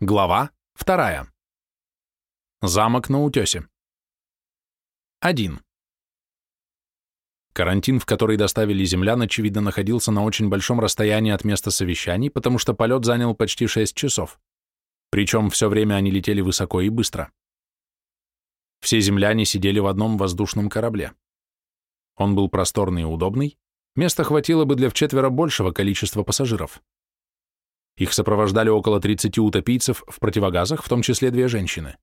Глава вторая. Замок на утесе. 1. Карантин, в который доставили землян, очевидно, находился на очень большом расстоянии от места совещаний, потому что полет занял почти 6 часов. Причем все время они летели высоко и быстро. Все земляне сидели в одном воздушном корабле. Он был просторный и удобный, места хватило бы для вчетверо большего количества пассажиров. Их сопровождали около 30 утопийцев в противогазах, в том числе две женщины.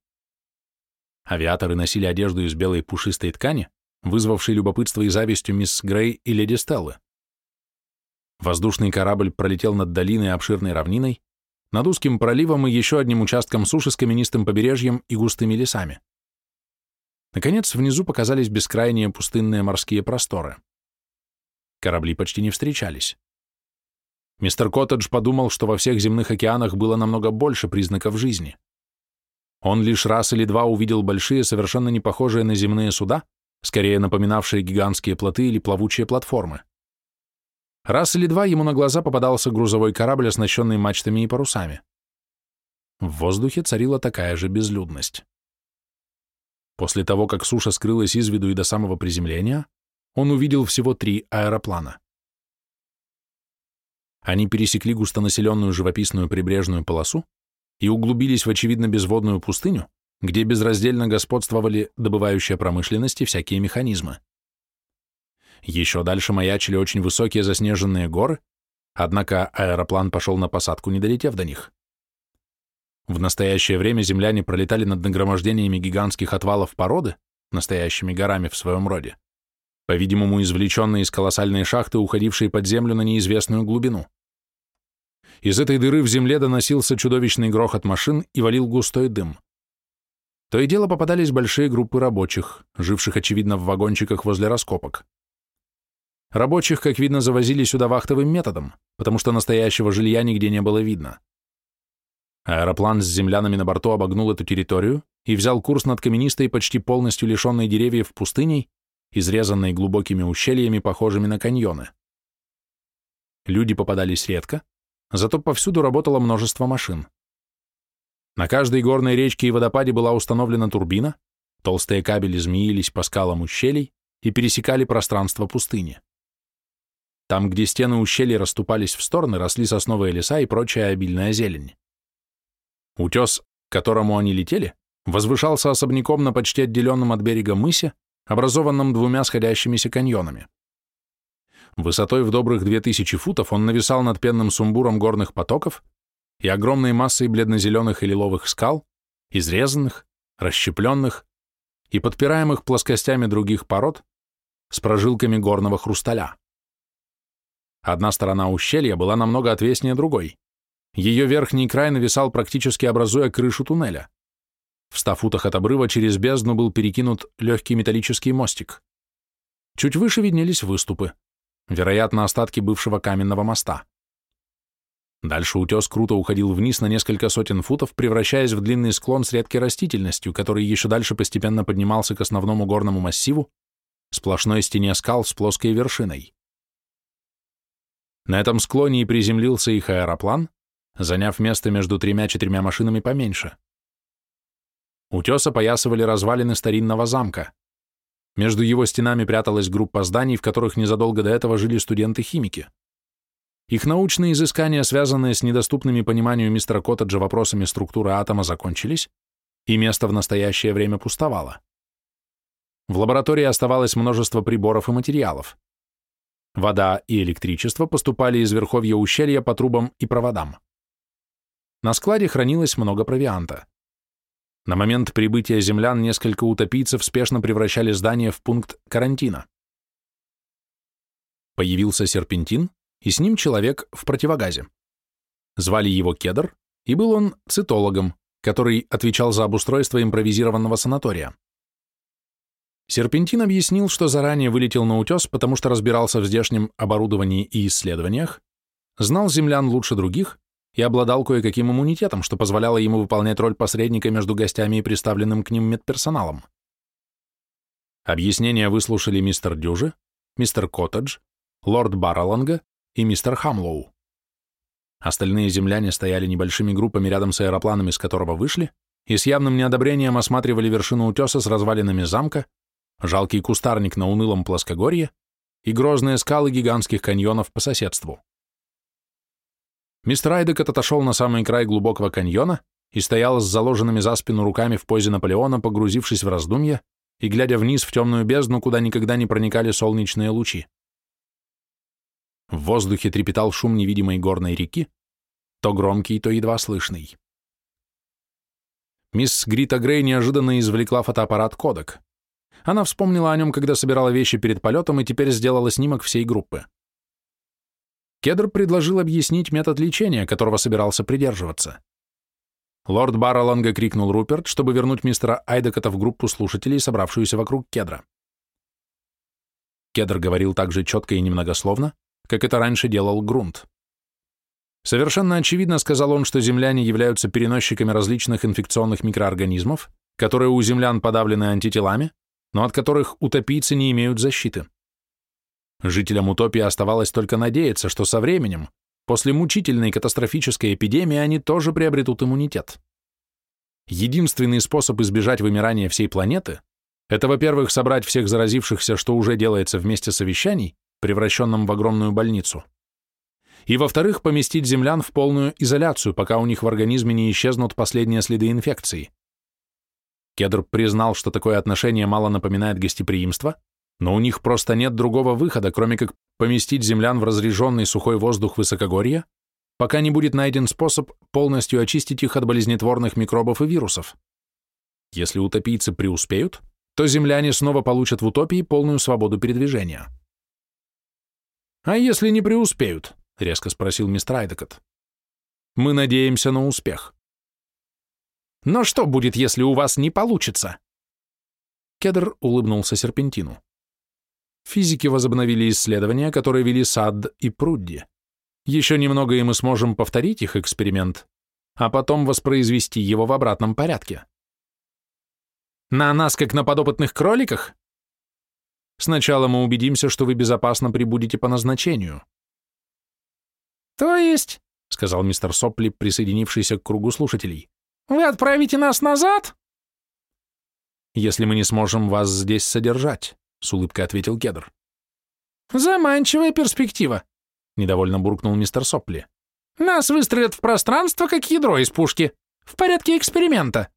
Авиаторы носили одежду из белой пушистой ткани, вызвавшей любопытство и завистью мисс Грей и леди Стеллы. Воздушный корабль пролетел над долиной обширной равниной, над узким проливом и еще одним участком суши с каменистым побережьем и густыми лесами. Наконец, внизу показались бескрайние пустынные морские просторы. Корабли почти не встречались. Мистер Коттедж подумал, что во всех земных океанах было намного больше признаков жизни. Он лишь раз или два увидел большие, совершенно не похожие на земные суда, скорее напоминавшие гигантские плоты или плавучие платформы. Раз или два ему на глаза попадался грузовой корабль, оснащенный мачтами и парусами. В воздухе царила такая же безлюдность. После того, как суша скрылась из виду и до самого приземления, он увидел всего три аэроплана. Они пересекли густонаселенную живописную прибрежную полосу и углубились в очевидно безводную пустыню, где безраздельно господствовали добывающая промышленность и всякие механизмы. Еще дальше маячили очень высокие заснеженные горы, однако аэроплан пошел на посадку, не долетев до них. В настоящее время земляне пролетали над нагромождениями гигантских отвалов породы, настоящими горами в своем роде, по-видимому, извлеченные из колоссальной шахты, уходившей под землю на неизвестную глубину. Из этой дыры в земле доносился чудовищный грохот машин и валил густой дым. То и дело попадались большие группы рабочих, живших, очевидно, в вагончиках возле раскопок. Рабочих, как видно, завозили сюда вахтовым методом, потому что настоящего жилья нигде не было видно. Аэроплан с землянами на борту обогнул эту территорию и взял курс над каменистой, почти полностью лишенной деревьев пустыней, изрезанной глубокими ущельями, похожими на каньоны. Люди попадались редко, зато повсюду работало множество машин. На каждой горной речке и водопаде была установлена турбина, толстые кабели змеились по скалам ущелий и пересекали пространство пустыни. Там, где стены ущелий расступались в стороны, росли сосновые леса и прочая обильная зелень. Утес, к которому они летели, возвышался особняком на почти отделенном от берега мысе, образованном двумя сходящимися каньонами. Высотой в добрых 2000 футов он нависал над пенным сумбуром горных потоков и огромной массой бледно-зеленых и лиловых скал, изрезанных, расщепленных и подпираемых плоскостями других пород с прожилками горного хрусталя. Одна сторона ущелья была намного отвеснее другой. Ее верхний край нависал практически образуя крышу туннеля. В ста футах от обрыва через бездну был перекинут легкий металлический мостик. Чуть выше виднелись выступы, вероятно, остатки бывшего каменного моста. Дальше утес круто уходил вниз на несколько сотен футов, превращаясь в длинный склон с редкой растительностью, который еще дальше постепенно поднимался к основному горному массиву, сплошной стене скал с плоской вершиной. На этом склоне и приземлился их аэроплан, заняв место между тремя-четырьмя машинами поменьше. Утес опоясывали развалины старинного замка. Между его стенами пряталась группа зданий, в которых незадолго до этого жили студенты-химики. Их научные изыскания, связанные с недоступными пониманию мистера Коттеджа вопросами структуры атома, закончились, и место в настоящее время пустовало. В лаборатории оставалось множество приборов и материалов. Вода и электричество поступали из верховья ущелья по трубам и проводам. На складе хранилось много провианта. На момент прибытия землян несколько утопийцев спешно превращали здание в пункт карантина. Появился серпентин, и с ним человек в противогазе. Звали его Кедр, и был он цитологом, который отвечал за обустройство импровизированного санатория. Серпентин объяснил, что заранее вылетел на утес, потому что разбирался в здешнем оборудовании и исследованиях, знал землян лучше других и обладал кое-каким иммунитетом, что позволяло ему выполнять роль посредника между гостями и представленным к ним медперсоналом. Объяснения выслушали мистер Дюжи, мистер Коттедж, лорд Барроланга и мистер Хамлоу. Остальные земляне стояли небольшими группами рядом с аэропланом, из которого вышли, и с явным неодобрением осматривали вершину утеса с развалинами замка, жалкий кустарник на унылом плоскогорье и грозные скалы гигантских каньонов по соседству. Мистер Айдекот отошел на самый край глубокого каньона и стоял с заложенными за спину руками в позе Наполеона, погрузившись в раздумья и глядя вниз в темную бездну, куда никогда не проникали солнечные лучи. В воздухе трепетал шум невидимой горной реки, то громкий, то едва слышный. Мисс Грита Грей неожиданно извлекла фотоаппарат «Кодек». Она вспомнила о нем, когда собирала вещи перед полетом, и теперь сделала снимок всей группы. Кедр предложил объяснить метод лечения, которого собирался придерживаться. Лорд Барроланга крикнул Руперт, чтобы вернуть мистера Айдекота в группу слушателей, собравшуюся вокруг Кедра. Кедр говорил так же четко и немногословно, как это раньше делал Грунт. Совершенно очевидно, сказал он, что земляне являются переносчиками различных инфекционных микроорганизмов, которые у землян подавлены антителами, но от которых утопийцы не имеют защиты. Жителям утопии оставалось только надеяться, что со временем, после мучительной катастрофической эпидемии, они тоже приобретут иммунитет. Единственный способ избежать вымирания всей планеты – это, во-первых, собрать всех заразившихся, что уже делается вместе совещаний, превращенном в огромную больницу. И, во-вторых, поместить землян в полную изоляцию, пока у них в организме не исчезнут последние следы инфекции. Кедр признал, что такое отношение мало напоминает гостеприимство, но у них просто нет другого выхода, кроме как поместить землян в разреженный сухой воздух высокогорья, пока не будет найден способ полностью очистить их от болезнетворных микробов и вирусов. Если утопийцы преуспеют, то земляне снова получат в утопии полную свободу передвижения. «А если не преуспеют?» — резко спросил мистер Айдекот. «Мы надеемся на успех». «Но что будет, если у вас не получится?» Кедр улыбнулся серпентину. Физики возобновили исследования, которые вели Сад и Прудди. Еще немного, и мы сможем повторить их эксперимент, а потом воспроизвести его в обратном порядке. На нас, как на подопытных кроликах? Сначала мы убедимся, что вы безопасно прибудете по назначению. То есть, сказал мистер Сопли, присоединившийся к кругу слушателей, вы отправите нас назад? Если мы не сможем вас здесь содержать, с улыбкой ответил Кедр. Заманчивая перспектива, недовольно буркнул мистер Сопли. Нас выстрелят в пространство, как ядро из пушки, в порядке эксперимента.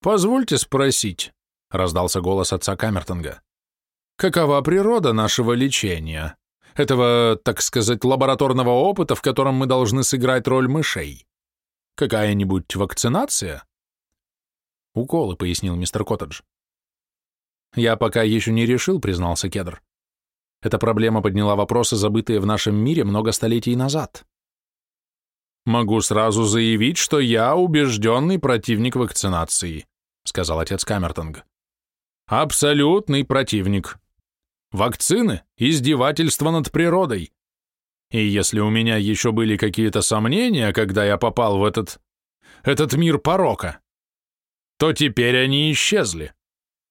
Позвольте спросить, — раздался голос отца Камертонга. «Какова природа нашего лечения? Этого, так сказать, лабораторного опыта, в котором мы должны сыграть роль мышей? Какая-нибудь вакцинация?» «Уколы», — пояснил мистер Коттедж. «Я пока еще не решил», — признался Кедр. «Эта проблема подняла вопросы, забытые в нашем мире много столетий назад». «Могу сразу заявить, что я убежденный противник вакцинации», — сказал отец Камертонг. Абсолютный противник. Вакцины – издевательство над природой. И если у меня еще были какие-то сомнения, когда я попал в этот... этот мир порока, то теперь они исчезли.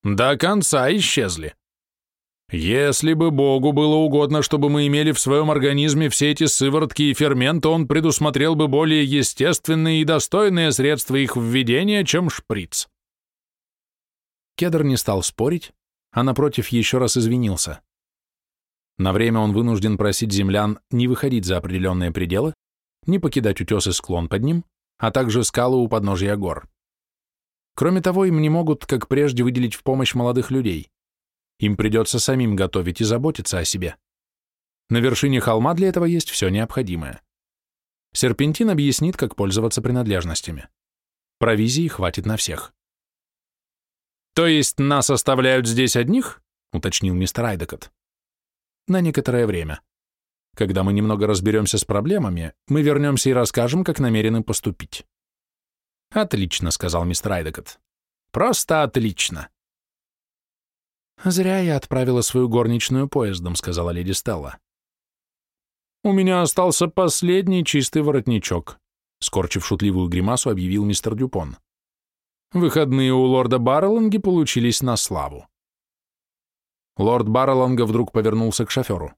До конца исчезли. Если бы Богу было угодно, чтобы мы имели в своем организме все эти сыворотки и ферменты, он предусмотрел бы более естественные и достойные средства их введения, чем шприц. Кедр не стал спорить, а напротив еще раз извинился. На время он вынужден просить землян не выходить за определенные пределы, не покидать утес и склон под ним, а также скалы у подножия гор. Кроме того, им не могут, как прежде, выделить в помощь молодых людей. Им придется самим готовить и заботиться о себе. На вершине холма для этого есть все необходимое. Серпентин объяснит, как пользоваться принадлежностями. Провизии хватит на всех. «То есть нас оставляют здесь одних?» — уточнил мистер Айдекот. «На некоторое время. Когда мы немного разберемся с проблемами, мы вернемся и расскажем, как намерены поступить». «Отлично», — сказал мистер Айдекот. «Просто отлично». «Зря я отправила свою горничную поездом», — сказала леди Стелла. «У меня остался последний чистый воротничок», — скорчив шутливую гримасу, объявил мистер Дюпон. Выходные у лорда Барреланги получились на славу. Лорд Барреланга вдруг повернулся к шоферу.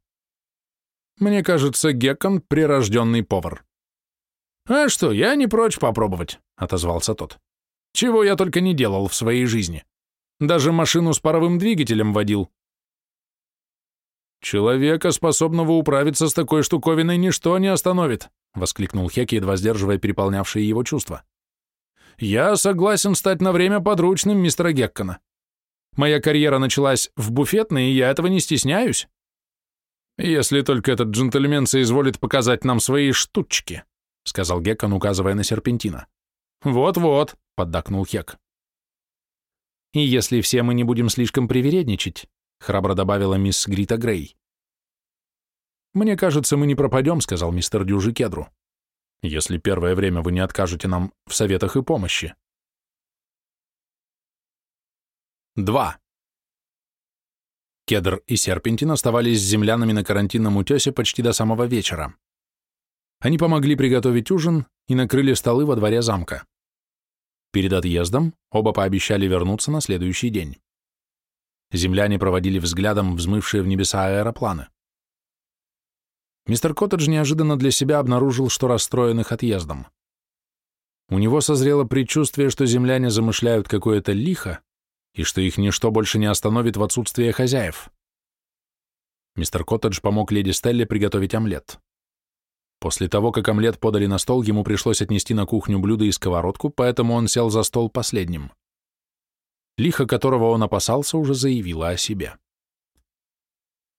Мне кажется, Геккон — прирожденный повар». «А что, я не прочь попробовать», — отозвался тот. «Чего я только не делал в своей жизни. Даже машину с паровым двигателем водил». «Человека, способного управиться с такой штуковиной, ничто не остановит», — воскликнул Хек, едва сдерживая переполнявшие его чувства. «Я согласен стать на время подручным мистера Геккона. Моя карьера началась в буфетной, и я этого не стесняюсь. Если только этот джентльмен соизволит показать нам свои штучки», — сказал Геккон, указывая на серпентина. «Вот-вот», — поддакнул Хек. «И если все мы не будем слишком привередничать», — храбро добавила мисс Грита Грей. «Мне кажется, мы не пропадем», — сказал мистер Дюжи Кедру, «если первое время вы не откажете нам в советах и помощи». 2. Кедр и Серпентин оставались с землянами на карантинном утесе почти до самого вечера. Они помогли приготовить ужин и накрыли столы во дворе замка. Перед отъездом оба пообещали вернуться на следующий день. Земляне проводили взглядом взмывшие в небеса аэропланы. Мистер Коттедж неожиданно для себя обнаружил, что расстроен их отъездом. У него созрело предчувствие, что земляне замышляют какое-то лихо, и что их ничто больше не остановит в отсутствие хозяев. Мистер Коттедж помог леди Стелле приготовить омлет. После того, как омлет подали на стол, ему пришлось отнести на кухню блюдо и сковородку, поэтому он сел за стол последним. Лихо, которого он опасался, уже заявила о себе.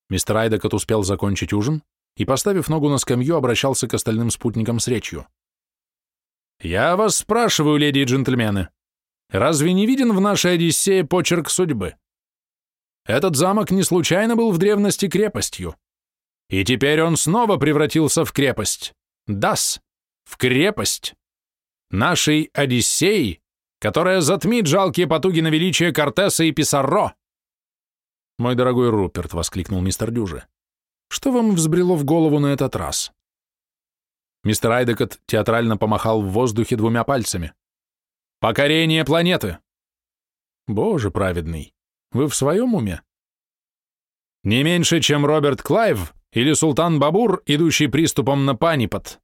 Мистер Айдекот успел закончить ужин и, поставив ногу на скамью, обращался к остальным спутникам с речью. «Я вас спрашиваю, леди и джентльмены, Разве не виден в нашей Одиссее почерк судьбы? Этот замок не случайно был в древности крепостью. И теперь он снова превратился в крепость. Дас, в крепость. Нашей Одиссеи, которая затмит жалкие потуги на величие Кортеса и Писарро. «Мой дорогой Руперт», — воскликнул мистер Дюжи, — «что вам взбрело в голову на этот раз?» Мистер Айдекот театрально помахал в воздухе двумя пальцами. Покорение планеты. Боже праведный, вы в своем уме? Не меньше, чем Роберт Клайв или Султан Бабур, идущий приступом на Панипат.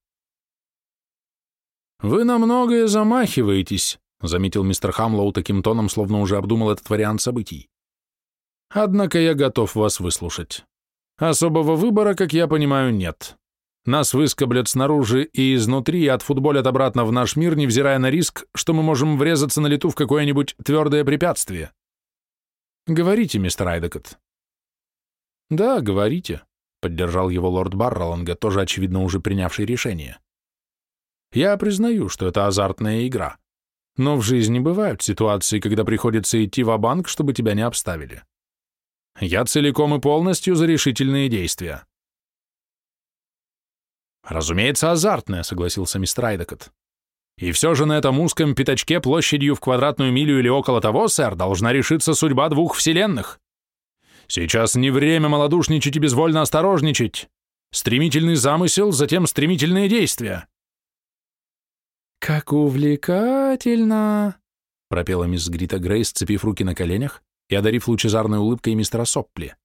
Вы на многое замахиваетесь, заметил мистер Хамлоу таким тоном, словно уже обдумал этот вариант событий. Однако я готов вас выслушать. Особого выбора, как я понимаю, нет. Нас выскоблят снаружи и изнутри и отфутболят обратно в наш мир, невзирая на риск, что мы можем врезаться на лету в какое-нибудь твердое препятствие. Говорите, мистер Айдекот. Да, говорите, поддержал его лорд Барроланга, тоже, очевидно, уже принявший решение. Я признаю, что это азартная игра. Но в жизни бывают ситуации, когда приходится идти в банк чтобы тебя не обставили. Я целиком и полностью за решительные действия. «Разумеется, азартная», — согласился мистер Айдекот. «И все же на этом узком пятачке площадью в квадратную милю или около того, сэр, должна решиться судьба двух вселенных. Сейчас не время малодушничать и безвольно осторожничать. Стремительный замысел, затем стремительные действия». «Как увлекательно!» — пропела мисс Грита Грей, сцепив руки на коленях и одарив лучезарной улыбкой мистера Соппли.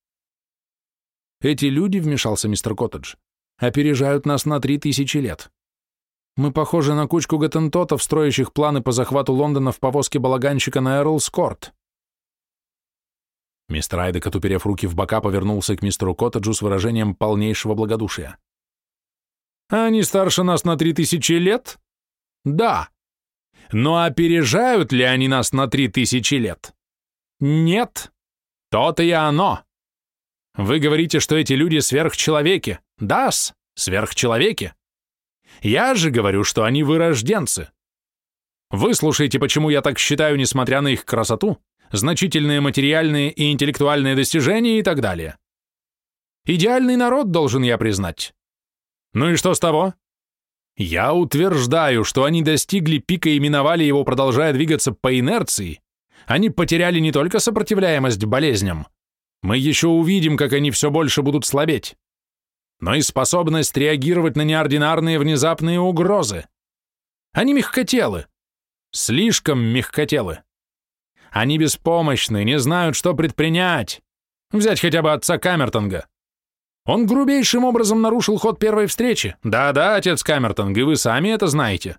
«Эти люди», — вмешался мистер Коттедж, опережают нас на три тысячи лет. Мы похожи на кучку готентотов, строящих планы по захвату Лондона в повозке балаганщика на Эрлс-Корт. Мистер Айдекот, уперев руки в бока, повернулся к мистеру Коттеджу с выражением полнейшего благодушия. «Они старше нас на три тысячи лет?» «Да. Но опережают ли они нас на три тысячи лет?» «Нет. То-то и оно. Вы говорите, что эти люди сверхчеловеки. Да-с, сверхчеловеки. Я же говорю, что они вырожденцы. Выслушайте, почему я так считаю, несмотря на их красоту, значительные материальные и интеллектуальные достижения и так далее. Идеальный народ, должен я признать. Ну и что с того? Я утверждаю, что они достигли пика и миновали его, продолжая двигаться по инерции. Они потеряли не только сопротивляемость болезням, мы еще увидим, как они все больше будут слабеть. Но и способность реагировать на неординарные внезапные угрозы. Они мягкотелы. Слишком мягкотелы. Они беспомощны, не знают, что предпринять. Взять хотя бы отца Камертонга. Он грубейшим образом нарушил ход первой встречи. Да-да, отец Камертон, и вы сами это знаете.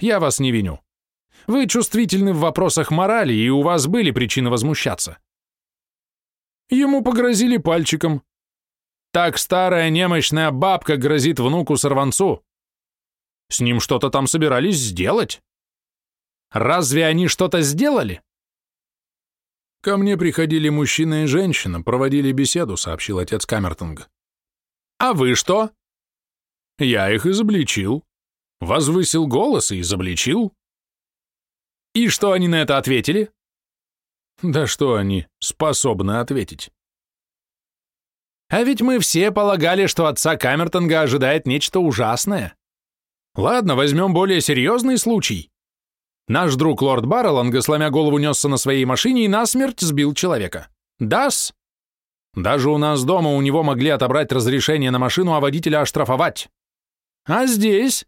Я вас не виню. Вы чувствительны в вопросах морали, и у вас были причины возмущаться. Ему погрозили пальчиком. Так старая немощная бабка грозит внуку-сорванцу. С ним что-то там собирались сделать. Разве они что-то сделали? Ко мне приходили мужчина и женщина, проводили беседу, сообщил отец Камертонг. А вы что? Я их изобличил. Возвысил голос и изобличил. И что они на это ответили? Да что они способны ответить? А ведь мы все полагали, что отца Камертонга ожидает нечто ужасное. Ладно, возьмем более серьезный случай. Наш друг лорд Барреланга, сломя голову, несся на своей машине и насмерть сбил человека. Дас? Даже у нас дома у него могли отобрать разрешение на машину, а водителя оштрафовать. А здесь?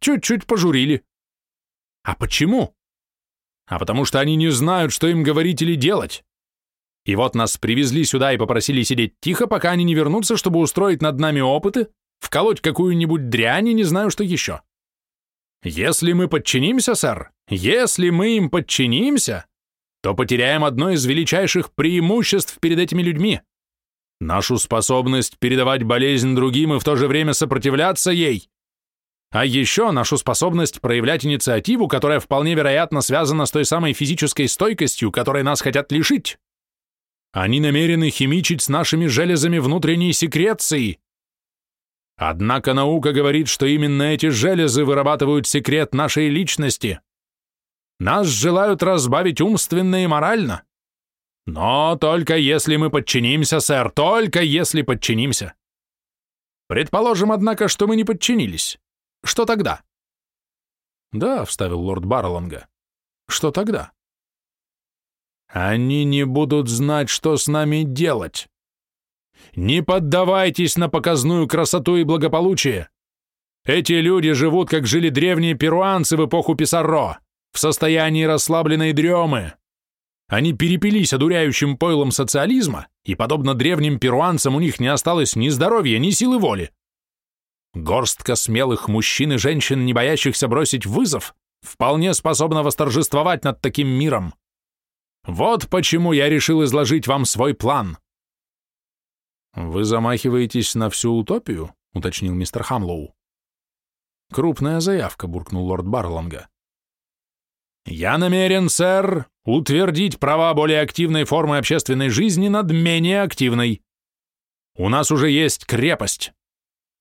Чуть-чуть пожурили. А почему? А потому что они не знают, что им говорить или делать. И вот нас привезли сюда и попросили сидеть тихо, пока они не вернутся, чтобы устроить над нами опыты, вколоть какую-нибудь дрянь и не знаю, что еще. Если мы подчинимся, сэр, если мы им подчинимся, то потеряем одно из величайших преимуществ перед этими людьми — нашу способность передавать болезнь другим и в то же время сопротивляться ей. А еще нашу способность проявлять инициативу, которая вполне вероятно связана с той самой физической стойкостью, которой нас хотят лишить. Они намерены химичить с нашими железами внутренней секреции. Однако наука говорит, что именно эти железы вырабатывают секрет нашей личности — нас желают разбавить умственно и морально. Но только если мы подчинимся, сэр, только если подчинимся. Предположим, однако, что мы не подчинились. Что тогда? Да, вставил лорд Барлонга. Что тогда? Они не будут знать, что с нами делать. Не поддавайтесь на показную красоту и благополучие. Эти люди живут, как жили древние перуанцы в эпоху Писарро в состоянии расслабленной дремы. Они перепились одуряющим пойлом социализма, и, подобно древним перуанцам, у них не осталось ни здоровья, ни силы воли. Горстка смелых мужчин и женщин, не боящихся бросить вызов, вполне способна восторжествовать над таким миром. Вот почему я решил изложить вам свой план. «Вы замахиваетесь на всю утопию?» — уточнил мистер Хамлоу. «Крупная заявка», — буркнул лорд Барлонга. Я намерен, сэр, утвердить права более активной формы общественной жизни над менее активной. У нас уже есть крепость.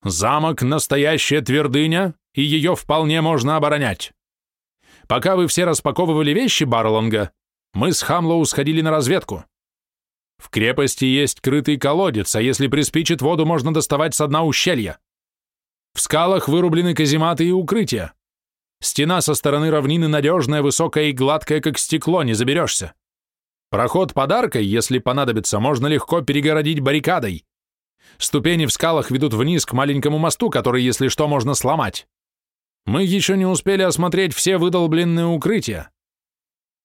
Замок — настоящая твердыня, и ее вполне можно оборонять. Пока вы все распаковывали вещи Барлонга, мы с Хамлоу сходили на разведку. В крепости есть крытый колодец, а если приспичит воду, можно доставать с дна ущелья. В скалах вырублены казематы и укрытия. Стена со стороны равнины надежная, высокая и гладкая, как стекло, не заберешься. Проход подаркой, если понадобится, можно легко перегородить баррикадой. Ступени в скалах ведут вниз к маленькому мосту, который, если что, можно сломать. Мы еще не успели осмотреть все выдолбленные укрытия.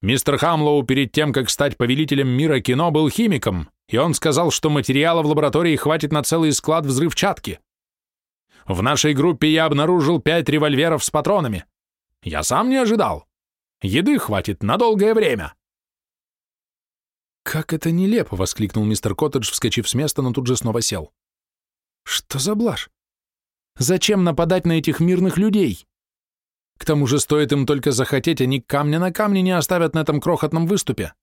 Мистер Хамлоу перед тем, как стать повелителем мира кино, был химиком, и он сказал, что материала в лаборатории хватит на целый склад взрывчатки. В нашей группе я обнаружил пять револьверов с патронами. Я сам не ожидал. Еды хватит на долгое время. «Как это нелепо!» — воскликнул мистер Коттедж, вскочив с места, но тут же снова сел. «Что за блажь? Зачем нападать на этих мирных людей? К тому же стоит им только захотеть, они камня на камне не оставят на этом крохотном выступе».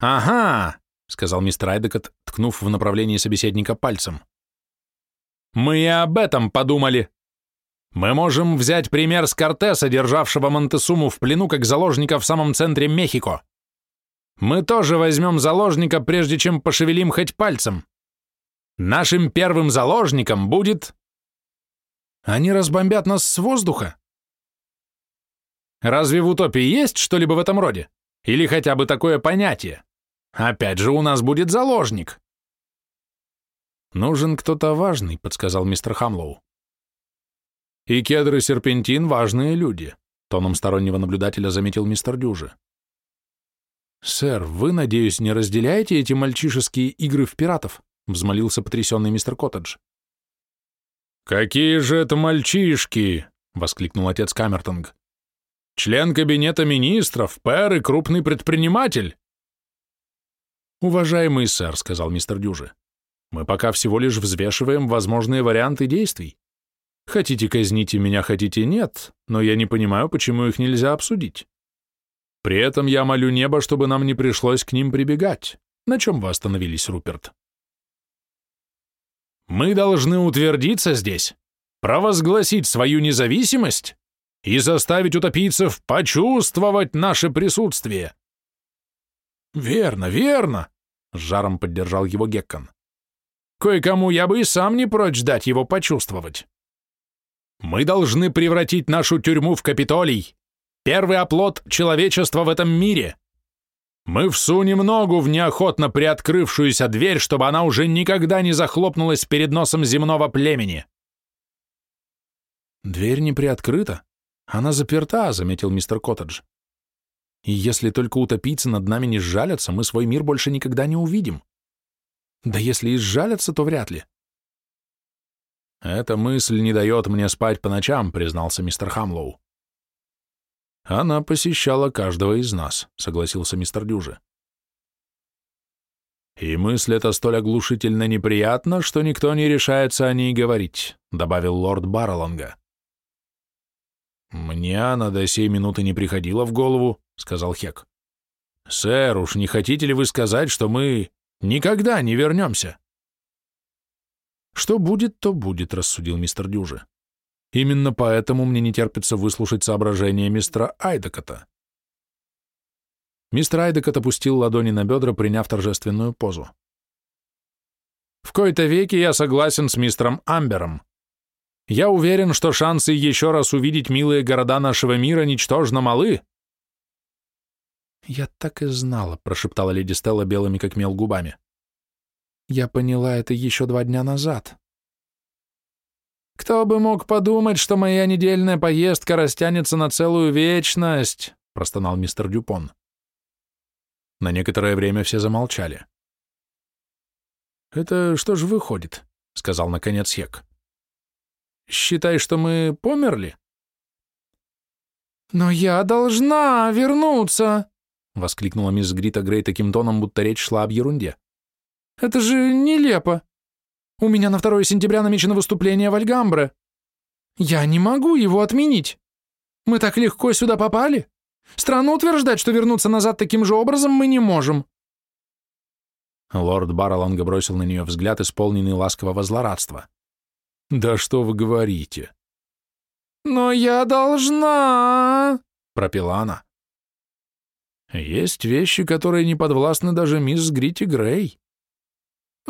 «Ага!» — сказал мистер Айдекот, ткнув в направлении собеседника пальцем. «Мы и об этом подумали. Мы можем взять пример с Кортеса, державшего Монтесуму в плену как заложника в самом центре Мехико. Мы тоже возьмем заложника, прежде чем пошевелим хоть пальцем. Нашим первым заложником будет... Они разбомбят нас с воздуха? Разве в утопии есть что-либо в этом роде? Или хотя бы такое понятие? Опять же, у нас будет заложник. Нужен кто-то важный, подсказал мистер Хамлоу. И кедр и серпентин — важные люди, тоном стороннего наблюдателя заметил мистер Дюжи. «Сэр, вы, надеюсь, не разделяете эти мальчишеские игры в пиратов?» взмолился потрясенный мистер Коттедж. «Какие же это мальчишки!» — воскликнул отец Камертонг. «Член кабинета министров, пэр и крупный предприниматель!» «Уважаемый сэр», — сказал мистер Дюжи, — «мы пока всего лишь взвешиваем возможные варианты действий. Хотите казните меня, хотите нет, но я не понимаю, почему их нельзя обсудить. При этом я молю небо, чтобы нам не пришлось к ним прибегать. На чем вы остановились, Руперт?» Мы должны утвердиться здесь, провозгласить свою независимость и заставить утопийцев почувствовать наше присутствие. Верно, верно, с жаром поддержал его Геккон. Кое-кому я бы и сам не прочь дать его почувствовать. Мы должны превратить нашу тюрьму в Капитолий, первый оплот человечества в этом мире. Мы всунем ногу в неохотно приоткрывшуюся дверь, чтобы она уже никогда не захлопнулась перед носом земного племени. Дверь не приоткрыта. Она заперта, заметил мистер Коттедж. И если только утопийцы над нами не сжалятся, мы свой мир больше никогда не увидим. Да если и сжалятся, то вряд ли. Эта мысль не дает мне спать по ночам, признался мистер Хамлоу. Она посещала каждого из нас, согласился мистер Дюжи. И мысль эта столь оглушительно неприятна, что никто не решается о ней говорить, добавил лорд Барролонга. Мне она до сей минуты не приходила в голову, сказал Хек. Сэр, уж не хотите ли вы сказать, что мы никогда не вернемся? Что будет, то будет, рассудил мистер Дюжи. Именно поэтому мне не терпится выслушать соображения мистера Айдекота. Мистер Айдекот опустил ладони на бедра, приняв торжественную позу. В кои-то веки я согласен с мистером Амбером. Я уверен, что шансы еще раз увидеть милые города нашего мира ничтожно малы. «Я так и знала», — прошептала леди Стелла белыми как мел губами. «Я поняла это еще два дня назад». «Кто бы мог подумать, что моя недельная поездка растянется на целую вечность», — простонал мистер Дюпон. На некоторое время все замолчали. «Это что же выходит?» — сказал наконец Хек. «Считай, что мы померли?» «Но я должна вернуться!» — воскликнула мисс Грита Грей таким тоном, будто речь шла об ерунде. «Это же нелепо! У меня на 2 сентября намечено выступление в Альгамбре. Я не могу его отменить. Мы так легко сюда попали. Странно утверждать, что вернуться назад таким же образом мы не можем». Лорд Барроланга бросил на нее взгляд, исполненный ласкового злорадства. «Да что вы говорите?» «Но я должна...» — пропела она. «Есть вещи, которые не подвластны даже мисс Грити Грей»,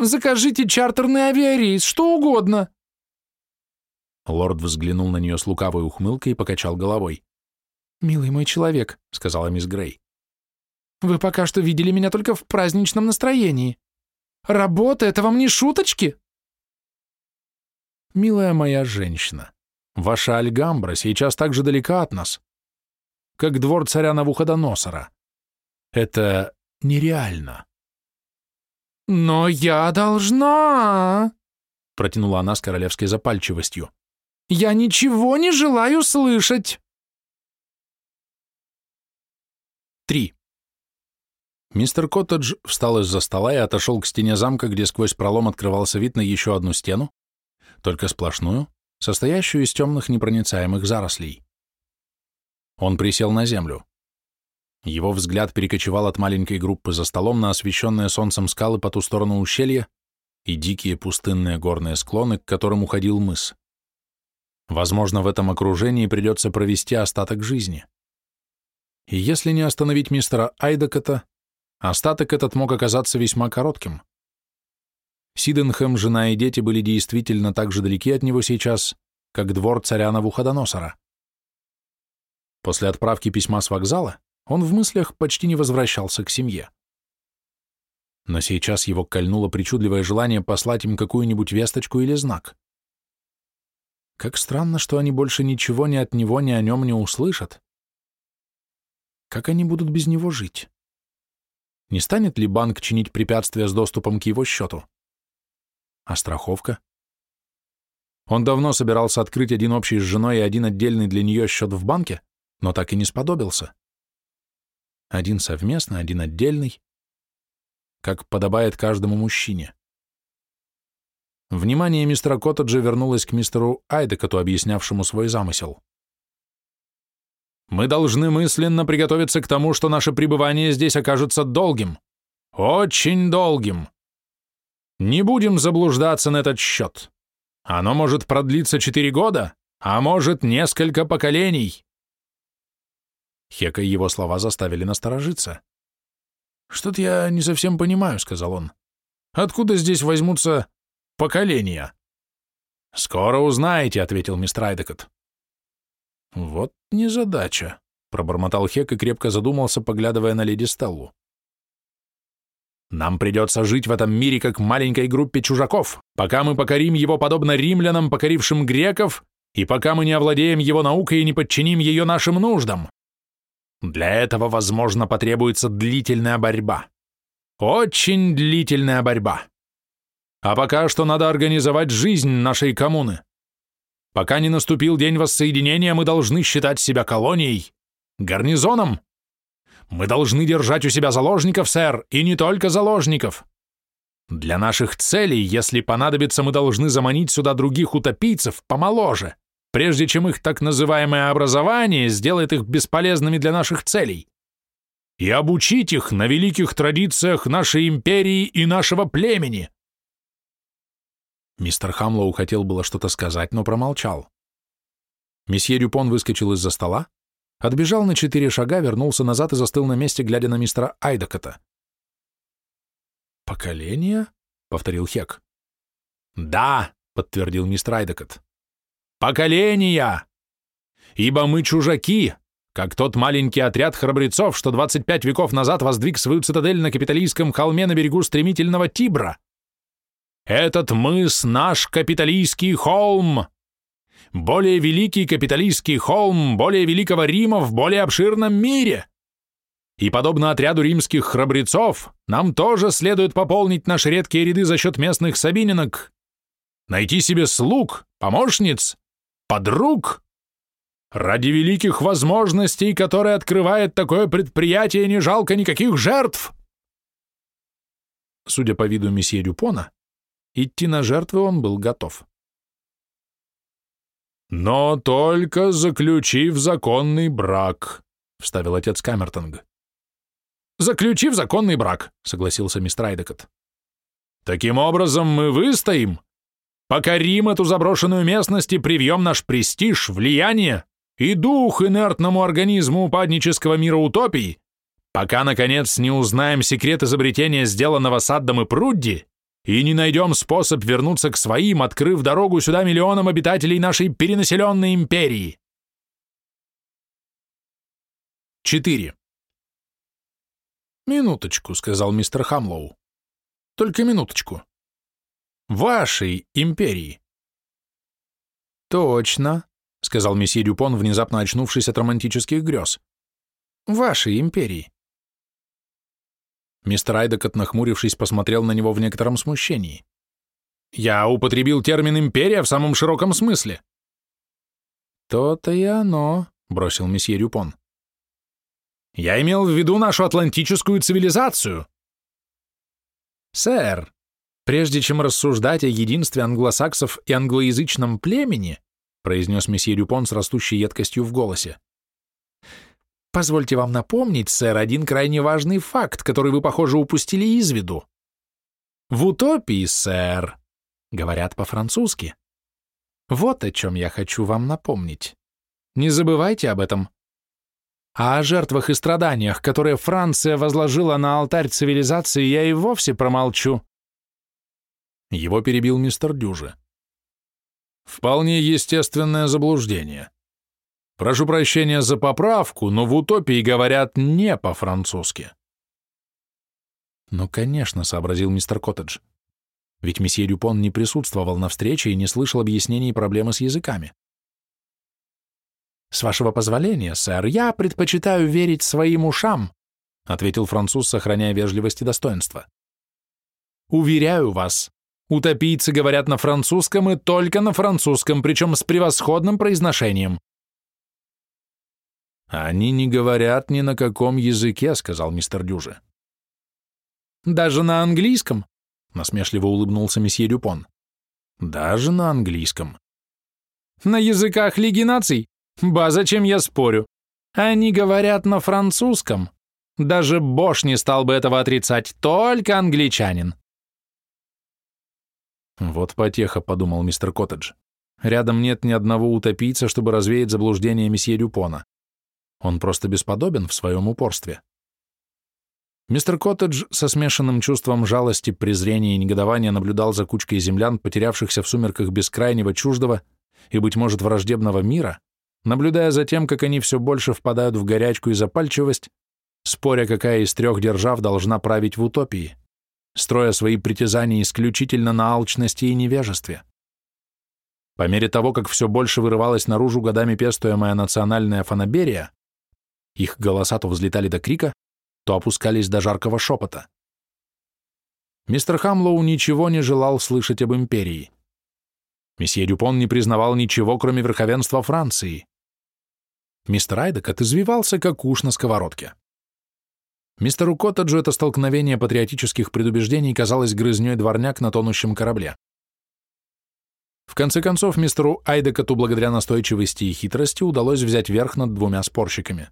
Закажите чартерный авиарейс, что угодно!» Лорд взглянул на нее с лукавой ухмылкой и покачал головой. «Милый мой человек», — сказала мисс Грей, — «вы пока что видели меня только в праздничном настроении. Работа — это вам не шуточки?» «Милая моя женщина, ваша Альгамбра сейчас так же далека от нас, как двор царя Навуходоносора. Это нереально». «Но я должна!» — протянула она с королевской запальчивостью. «Я ничего не желаю слышать!» Три. Мистер Коттедж встал из-за стола и отошел к стене замка, где сквозь пролом открывался вид на еще одну стену, только сплошную, состоящую из темных непроницаемых зарослей. Он присел на землю. Его взгляд перекочевал от маленькой группы за столом на освещенные солнцем скалы по ту сторону ущелья и дикие пустынные горные склоны, к которым уходил мыс. Возможно, в этом окружении придется провести остаток жизни. И если не остановить мистера Айдекота, остаток этот мог оказаться весьма коротким. Сиденхэм, жена и дети были действительно так же далеки от него сейчас, как двор царя Навуходоносора. После отправки письма с вокзала он в мыслях почти не возвращался к семье. Но сейчас его кольнуло причудливое желание послать им какую-нибудь весточку или знак. Как странно, что они больше ничего ни от него, ни о нем не услышат. Как они будут без него жить? Не станет ли банк чинить препятствия с доступом к его счету? А страховка? Он давно собирался открыть один общий с женой и один отдельный для нее счет в банке, но так и не сподобился. Один совместный, один отдельный, как подобает каждому мужчине. Внимание мистера Коттеджа вернулось к мистеру Айдекоту, объяснявшему свой замысел. «Мы должны мысленно приготовиться к тому, что наше пребывание здесь окажется долгим. Очень долгим. Не будем заблуждаться на этот счет. Оно может продлиться четыре года, а может несколько поколений». Хека и его слова заставили насторожиться. «Что-то я не совсем понимаю», — сказал он. «Откуда здесь возьмутся поколения. «Скоро узнаете», — ответил мистер Айдекот. «Вот незадача», — пробормотал Хек и крепко задумался, поглядывая на леди Стеллу. «Нам придется жить в этом мире как маленькой группе чужаков, пока мы покорим его подобно римлянам, покорившим греков, и пока мы не овладеем его наукой и не подчиним ее нашим нуждам. Для этого, возможно, потребуется длительная борьба. Очень длительная борьба. А пока что надо организовать жизнь нашей коммуны. Пока не наступил день воссоединения, мы должны считать себя колонией, гарнизоном. Мы должны держать у себя заложников, сэр, и не только заложников. Для наших целей, если понадобится, мы должны заманить сюда других утопийцев помоложе, прежде чем их так называемое образование сделает их бесполезными для наших целей, и обучить их на великих традициях нашей империи и нашего племени. Мистер Хамлоу хотел было что-то сказать, но промолчал. Месье Дюпон выскочил из-за стола, отбежал на четыре шага, вернулся назад и застыл на месте, глядя на мистера Айдакота. «Поколение?» — повторил Хек. «Да», — подтвердил мистер Айдакот. «Поколения! Ибо мы чужаки, как тот маленький отряд храбрецов, что 25 веков назад воздвиг свою цитадель на капиталистском холме на берегу стремительного Тибра. Этот мыс — наш капиталистский холм. Более великий капиталистский холм более великого Рима в более обширном мире. И подобно отряду римских храбрецов, нам тоже следует пополнить наши редкие ряды за счет местных сабининок. Найти себе слуг, помощниц, подруг. Ради великих возможностей, которые открывает такое предприятие, не жалко никаких жертв. Судя по виду месье Дюпона, Идти на жертвы он был готов. «Но только заключив законный брак», — вставил отец Камертонг. «Заключив законный брак», — согласился мистер Айдекот. «Таким образом мы выстоим, покорим эту заброшенную местность и привьем наш престиж, влияние и дух инертному организму упаднического мира утопий, пока, наконец, не узнаем секрет изобретения, сделанного Саддом и Прудди, и не найдем способ вернуться к своим, открыв дорогу сюда миллионам обитателей нашей перенаселенной империи. 4. «Минуточку», — сказал мистер Хамлоу. «Только минуточку. Вашей империи». «Точно», — сказал месье Дюпон, внезапно очнувшись от романтических грез. «Вашей империи». Мистер Айдекот, нахмурившись, посмотрел на него в некотором смущении. «Я употребил термин «империя» в самом широком смысле». «То-то и оно», — бросил месье Дюпон. «Я имел в виду нашу атлантическую цивилизацию». «Сэр, прежде чем рассуждать о единстве англосаксов и англоязычном племени», произнес месье Дюпон с растущей едкостью в голосе, Позвольте вам напомнить, сэр, один крайне важный факт, который вы, похоже, упустили из виду. В утопии, сэр, говорят по-французски. Вот о чем я хочу вам напомнить. Не забывайте об этом. А о жертвах и страданиях, которые Франция возложила на алтарь цивилизации, я и вовсе промолчу. Его перебил мистер Дюжи. Вполне естественное заблуждение. Прошу прощения за поправку, но в утопии говорят не по-французски. Ну, конечно, сообразил мистер Коттедж. Ведь месье Дюпон не присутствовал на встрече и не слышал объяснений проблемы с языками. «С вашего позволения, сэр, я предпочитаю верить своим ушам», ответил француз, сохраняя вежливость и достоинство. «Уверяю вас, Утопийцы говорят на французском и только на французском, причем с превосходным произношением. «Они не говорят ни на каком языке», — сказал мистер Дюже. «Даже на английском?» — насмешливо улыбнулся месье Дюпон. «Даже на английском». «На языках Лиги наций? Ба, зачем я спорю? Они говорят на французском. Даже Бош не стал бы этого отрицать, только англичанин». «Вот потеха», — подумал мистер Коттедж. «Рядом нет ни одного утопийца, чтобы развеять заблуждение месье Дюпона. Он просто бесподобен в своем упорстве». Мистер Коттедж со смешанным чувством жалости, презрения и негодования наблюдал за кучкой землян, потерявшихся в сумерках бескрайнего чуждого и, быть может, враждебного мира, наблюдая за тем, как они все больше впадают в горячку и запальчивость, споря, какая из трех держав должна править в утопии строя свои притязания исключительно на алчности и невежестве. По мере того, как все больше вырывалась наружу годами пестуемая национальная фанаберия, их голоса то взлетали до крика, то опускались до жаркого шепота. Мистер Хамлоу ничего не желал слышать об империи. Месье Дюпон не признавал ничего, кроме верховенства Франции. Мистер Айдек отозвивался, как уж на сковородке. Мистеру Коттеджу это столкновение патриотических предубеждений казалось грызней дворняк на тонущем корабле. В конце концов, мистеру Айдекоту благодаря настойчивости и хитрости удалось взять верх над двумя спорщиками.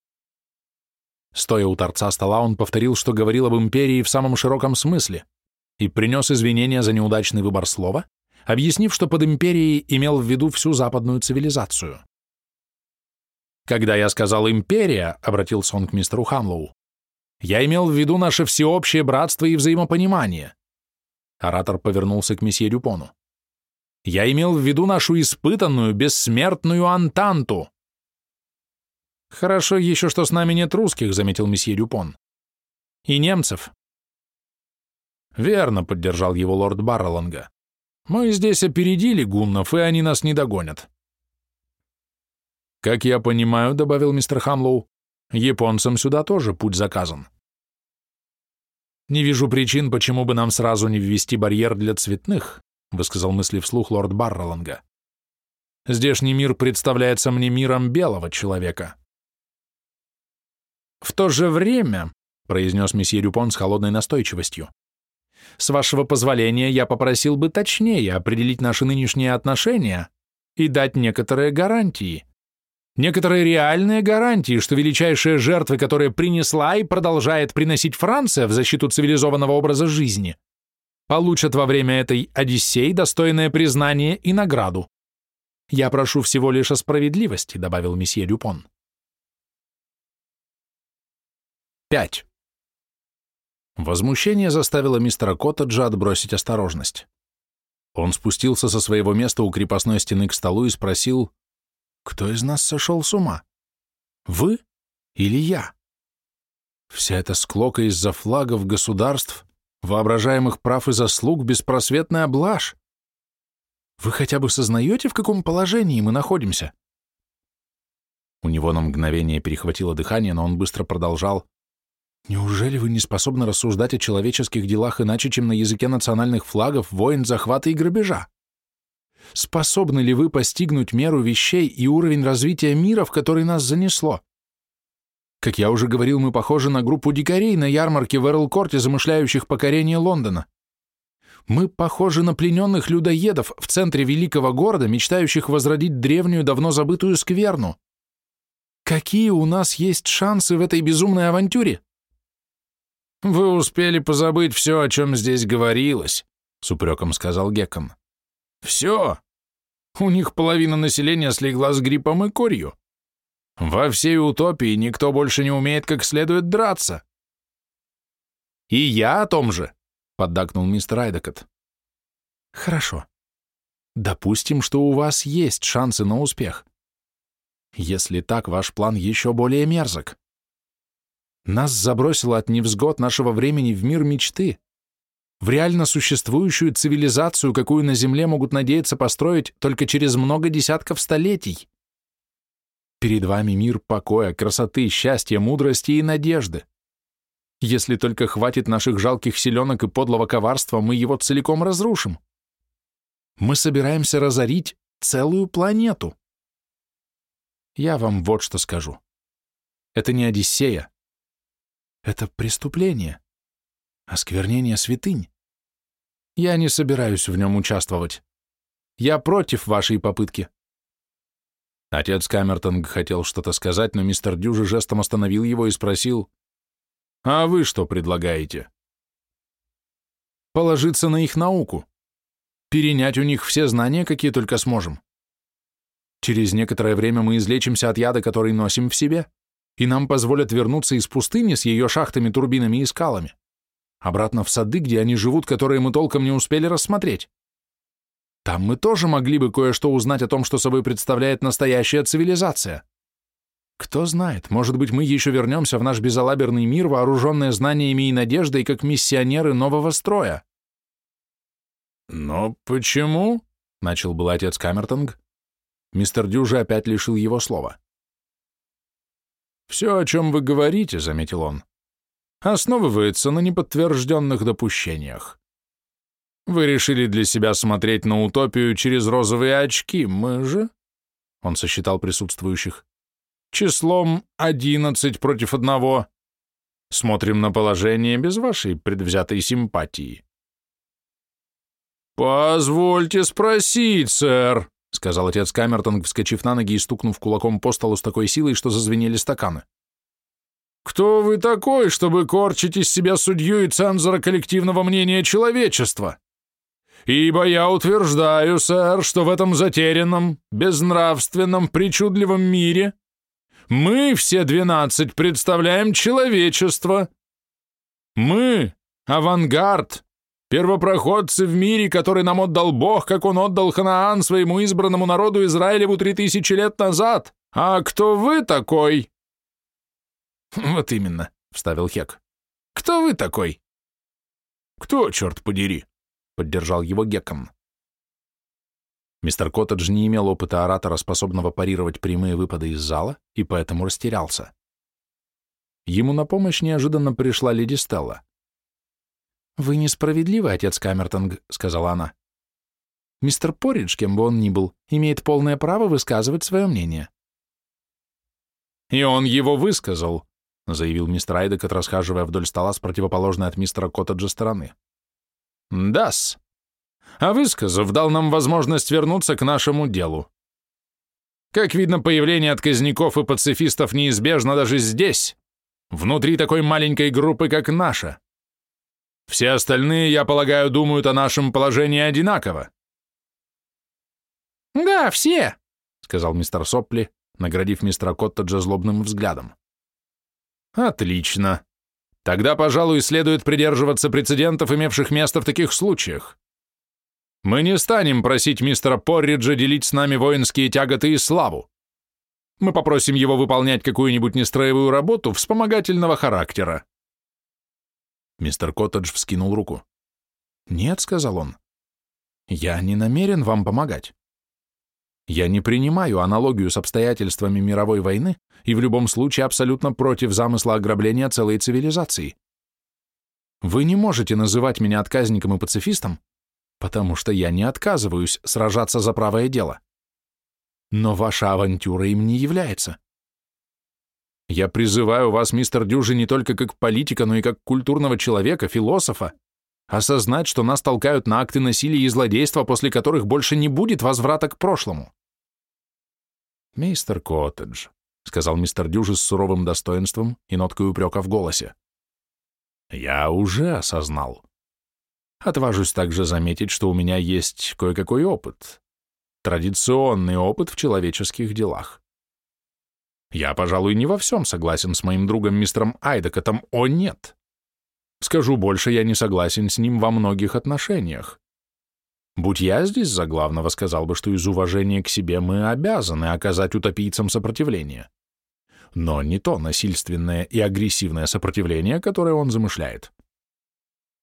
Стоя у торца стола, он повторил, что говорил об империи в самом широком смысле, и принес извинения за неудачный выбор слова, объяснив, что под империей имел в виду всю западную цивилизацию. «Когда я сказал «империя», — обратился он к мистеру Хамлоу, я имел в виду наше всеобщее братство и взаимопонимание. Оратор повернулся к месье Дюпону. Я имел в виду нашу испытанную, бессмертную антанту. Хорошо еще, что с нами нет русских, заметил месье Дюпон. И немцев. Верно, поддержал его лорд Барроланга. Мы здесь опередили гуннов, и они нас не догонят. Как я понимаю, добавил мистер Хамлоу, Японцам сюда тоже путь заказан. Не вижу причин, почему бы нам сразу не ввести барьер для цветных, высказал мысли вслух лорд Барроланга. Здешний мир представляется мне миром белого человека. В то же время, произнес месье Дюпон с холодной настойчивостью, с вашего позволения я попросил бы точнее определить наши нынешние отношения и дать некоторые гарантии некоторые реальные гарантии, что величайшие жертвы, которые принесла и продолжает приносить Франция в защиту цивилизованного образа жизни, получат во время этой Одиссеи достойное признание и награду. Я прошу всего лишь о справедливости, добавил месье Дюпон. 5. Возмущение заставило мистера Коттеджа отбросить осторожность. Он спустился со своего места у крепостной стены к столу и спросил, кто из нас сошел с ума? Вы или я? Вся эта склока из-за флагов государств, воображаемых прав и заслуг, беспросветная блажь. Вы хотя бы сознаете, в каком положении мы находимся? У него на мгновение перехватило дыхание, но он быстро продолжал. Неужели вы не способны рассуждать о человеческих делах иначе, чем на языке национальных флагов, войн, захвата и грабежа? Способны ли вы постигнуть меру вещей и уровень развития мира, в который нас занесло? Как я уже говорил, мы похожи на группу дикарей на ярмарке в Эрл-Корте, замышляющих покорение Лондона. Мы похожи на плененных людоедов в центре великого города, мечтающих возродить древнюю, давно забытую скверну. Какие у нас есть шансы в этой безумной авантюре? Вы успели позабыть все, о чем здесь говорилось, — с упреком сказал Гекон. Все. У них половина населения слегла с гриппом и корью. Во всей утопии никто больше не умеет как следует драться. И я о том же, поддакнул мистер Айдекот. Хорошо. Допустим, что у вас есть шансы на успех. Если так, ваш план еще более мерзок. Нас забросило от невзгод нашего времени в мир мечты, в реально существующую цивилизацию, какую на Земле могут надеяться построить только через много десятков столетий. Перед вами мир покоя, красоты, счастья, мудрости и надежды. Если только хватит наших жалких селенок и подлого коварства, мы его целиком разрушим. Мы собираемся разорить целую планету. Я вам вот что скажу. Это не Одиссея. Это преступление. Осквернение святынь. Я не собираюсь в нем участвовать. Я против вашей попытки. Отец Камертонг хотел что-то сказать, но мистер Дюжи жестом остановил его и спросил, «А вы что предлагаете?» «Положиться на их науку перенять у них все знания, какие только сможем. Через некоторое время мы излечимся от яда, который носим в себе, и нам позволят вернуться из пустыни с ее шахтами, турбинами и скалами, обратно в сады, где они живут, которые мы толком не успели рассмотреть. Там мы тоже могли бы кое-что узнать о том, что собой представляет настоящая цивилизация. Кто знает, может быть, мы еще вернемся в наш безалаберный мир, вооруженные знаниями и надеждой, как миссионеры нового строя. «Но почему?» — начал был отец Камертонг. Мистер Дюжи опять лишил его слова. «Все, о чем вы говорите, — заметил он, — основывается на неподтвержденных допущениях. Вы решили для себя смотреть на утопию через розовые очки, мы же...» Он сосчитал присутствующих. «Числом одиннадцать против одного. Смотрим на положение без вашей предвзятой симпатии. «Позвольте спросить, сэр», — сказал отец Камертон, вскочив на ноги и стукнув кулаком по столу с такой силой, что зазвенели стаканы. «Кто вы такой, чтобы корчить из себя судью и цензора коллективного мнения человечества? Ибо я утверждаю, сэр, что в этом затерянном, безнравственном, причудливом мире мы все двенадцать представляем человечество. Мы — авангард, Первопроходцы в мире, который нам отдал Бог, как он отдал Ханаан своему избранному народу Израилеву три тысячи лет назад. А кто вы такой?» «Вот именно», — вставил Хек. «Кто вы такой?» «Кто, черт подери?» — поддержал его Геком. Мистер Коттедж не имел опыта оратора, способного парировать прямые выпады из зала, и поэтому растерялся. Ему на помощь неожиданно пришла леди Стелла. «Вы несправедливы, отец Камертонг», — сказала она. «Мистер Порридж, кем бы он ни был, имеет полное право высказывать свое мнение». «И он его высказал», — заявил мистер Айдекот, расхаживая вдоль стола с противоположной от мистера Коттеджа стороны. «Да-с. А высказав, дал нам возможность вернуться к нашему делу. Как видно, появление отказников и пацифистов неизбежно даже здесь, внутри такой маленькой группы, как наша. Все остальные, я полагаю, думают о нашем положении одинаково. «Да, все», — сказал мистер Сопли, наградив мистера Коттеджа злобным взглядом. «Отлично. Тогда, пожалуй, следует придерживаться прецедентов, имевших место в таких случаях. Мы не станем просить мистера Порриджа делить с нами воинские тяготы и славу. Мы попросим его выполнять какую-нибудь нестроевую работу вспомогательного характера. Мистер Коттедж вскинул руку. «Нет», — сказал он, — «я не намерен вам помогать. Я не принимаю аналогию с обстоятельствами мировой войны и в любом случае абсолютно против замысла ограбления целой цивилизации. Вы не можете называть меня отказником и пацифистом, потому что я не отказываюсь сражаться за правое дело. Но ваша авантюра им не является. Я призываю вас, мистер Дюжи, не только как политика, но и как культурного человека, философа, осознать, что нас толкают на акты насилия и злодейства, после которых больше не будет возврата к прошлому. «Мистер Коттедж», — сказал мистер Дюжи с суровым достоинством и ноткой упрека в голосе, — «я уже осознал. Отважусь также заметить, что у меня есть кое-какой опыт, традиционный опыт в человеческих делах. Я, пожалуй, не во всем согласен с моим другом мистером Айдекотом, о нет. Скажу больше, я не согласен с ним во многих отношениях. Будь я здесь за главного, сказал бы, что из уважения к себе мы обязаны оказать утопийцам сопротивление. Но не то насильственное и агрессивное сопротивление, которое он замышляет.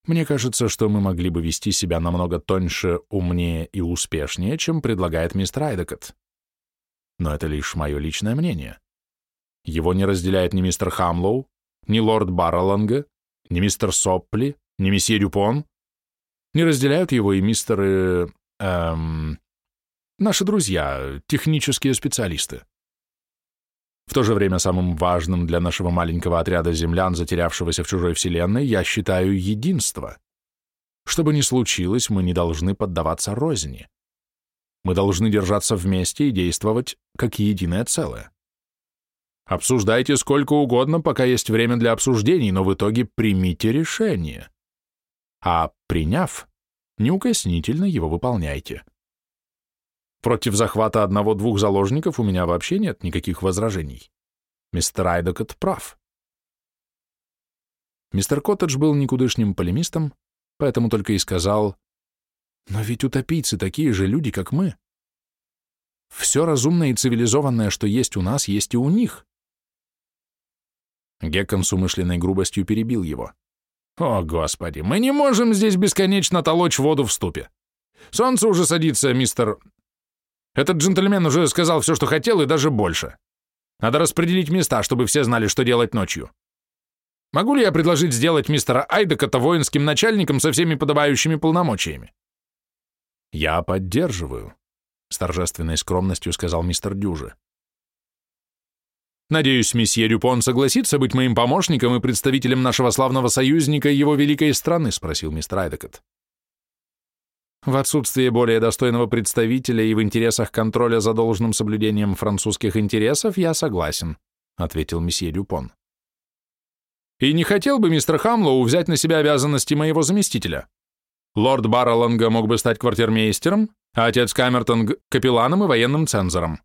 Мне кажется, что мы могли бы вести себя намного тоньше, умнее и успешнее, чем предлагает мистер Айдекот. Но это лишь мое личное мнение. Его не разделяет ни мистер Хамлоу, ни лорд Барроланга, ни мистер Сопли, ни месье Дюпон. Не разделяют его и мистеры... Эм... Наши друзья, технические специалисты. В то же время самым важным для нашего маленького отряда землян, затерявшегося в чужой вселенной, я считаю единство. Что бы ни случилось, мы не должны поддаваться розни. Мы должны держаться вместе и действовать как единое целое. Обсуждайте сколько угодно, пока есть время для обсуждений, но в итоге примите решение. А приняв, неукоснительно его выполняйте. Против захвата одного-двух заложников у меня вообще нет никаких возражений. Мистер Айдокот прав. Мистер Коттедж был никудышним полемистом, поэтому только и сказал, «Но ведь утопийцы такие же люди, как мы. Все разумное и цивилизованное, что есть у нас, есть и у них». Геккон с умышленной грубостью перебил его. «О, Господи, мы не можем здесь бесконечно толочь воду в ступе. Солнце уже садится, мистер этот джентльмен уже сказал все, что хотел, и даже больше. Надо распределить места, чтобы все знали, что делать ночью. Могу ли я предложить сделать мистера Айдекота воинским начальником со всеми подобающими полномочиями? Я поддерживаю, с торжественной скромностью сказал мистер Дюжи. Надеюсь, месье Дюпон согласится быть моим помощником и представителем нашего славного союзника его великой страны, спросил мистер Айдекот. В отсутствие более достойного представителя и в интересах контроля за должным соблюдением французских интересов я согласен, ответил месье Дюпон. И не хотел бы мистер Хамлоу взять на себя обязанности моего заместителя. Лорд Барроланга мог бы стать квартирмейстером, а отец Камертон — капелланом и военным цензором.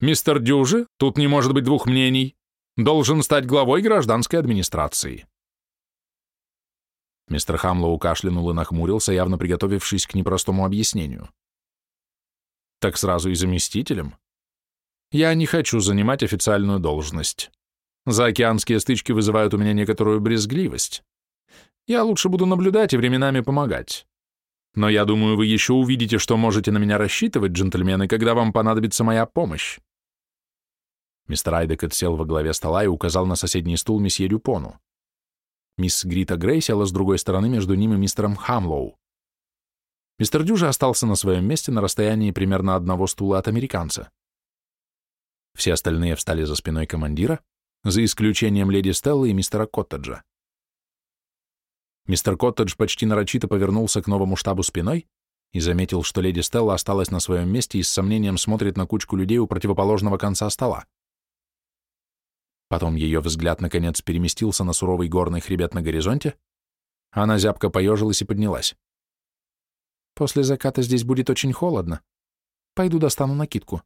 Мистер Дюжи, тут не может быть двух мнений, должен стать главой гражданской администрации. Мистер Хамлоу кашлянул и нахмурился, явно приготовившись к непростому объяснению. Так сразу и заместителем? Я не хочу занимать официальную должность. Заокеанские стычки вызывают у меня некоторую брезгливость. Я лучше буду наблюдать и временами помогать. Но я думаю, вы еще увидите, что можете на меня рассчитывать, джентльмены, когда вам понадобится моя помощь. Мистер Айдекет сел во главе стола и указал на соседний стул месье Дюпону. Мисс Грита Грей села с другой стороны между ним и мистером Хамлоу. Мистер Дюжа остался на своем месте на расстоянии примерно одного стула от американца. Все остальные встали за спиной командира, за исключением леди Стеллы и мистера Коттеджа. Мистер Коттедж почти нарочито повернулся к новому штабу спиной и заметил, что леди Стелла осталась на своем месте и с сомнением смотрит на кучку людей у противоположного конца стола. Потом ее взгляд наконец переместился на суровый горный хребет на горизонте, она зябко поежилась и поднялась. «После заката здесь будет очень холодно. Пойду достану накидку».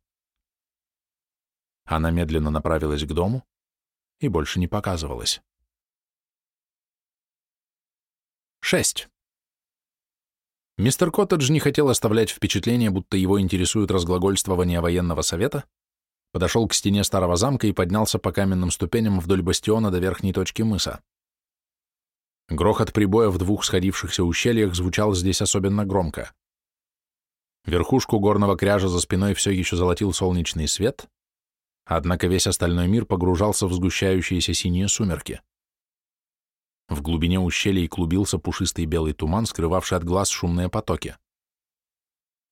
Она медленно направилась к дому и больше не показывалась. 6. Мистер Коттедж не хотел оставлять впечатление, будто его интересует разглагольствование военного совета, подошел к стене старого замка и поднялся по каменным ступеням вдоль бастиона до верхней точки мыса. Грохот прибоя в двух сходившихся ущельях звучал здесь особенно громко. Верхушку горного кряжа за спиной все еще золотил солнечный свет, однако весь остальной мир погружался в сгущающиеся синие сумерки. В глубине ущелий клубился пушистый белый туман, скрывавший от глаз шумные потоки.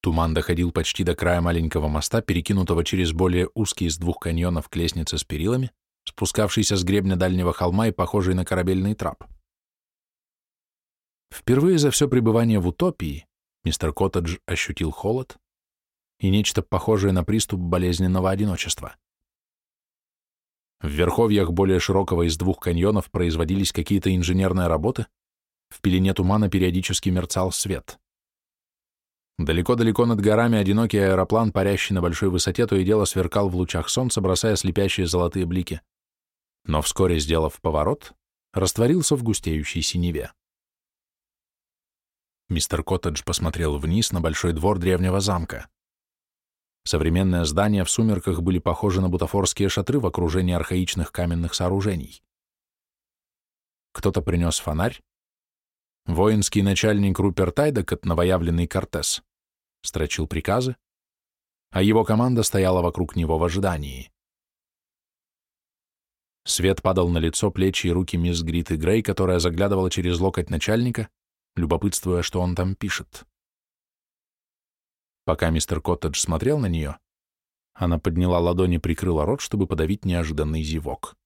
Туман доходил почти до края маленького моста, перекинутого через более узкий из двух каньонов к лестнице с перилами, спускавшийся с гребня дальнего холма и похожий на корабельный трап. Впервые за все пребывание в утопии мистер Коттедж ощутил холод и нечто похожее на приступ болезненного одиночества. В верховьях более широкого из двух каньонов производились какие-то инженерные работы, в пелене тумана периодически мерцал свет. Далеко-далеко над горами одинокий аэроплан, парящий на большой высоте, то и дело сверкал в лучах солнца, бросая слепящие золотые блики. Но вскоре, сделав поворот, растворился в густеющей синеве. Мистер Коттедж посмотрел вниз на большой двор древнего замка. Современные здания в сумерках были похожи на бутафорские шатры в окружении архаичных каменных сооружений. Кто-то принес фонарь, Воинский начальник Руперт Айдекот, новоявленный Кортес, строчил приказы, а его команда стояла вокруг него в ожидании. Свет падал на лицо, плечи и руки мисс Гриты Грей, которая заглядывала через локоть начальника, любопытствуя, что он там пишет. Пока мистер Коттедж смотрел на нее, она подняла ладони и прикрыла рот, чтобы подавить неожиданный зевок.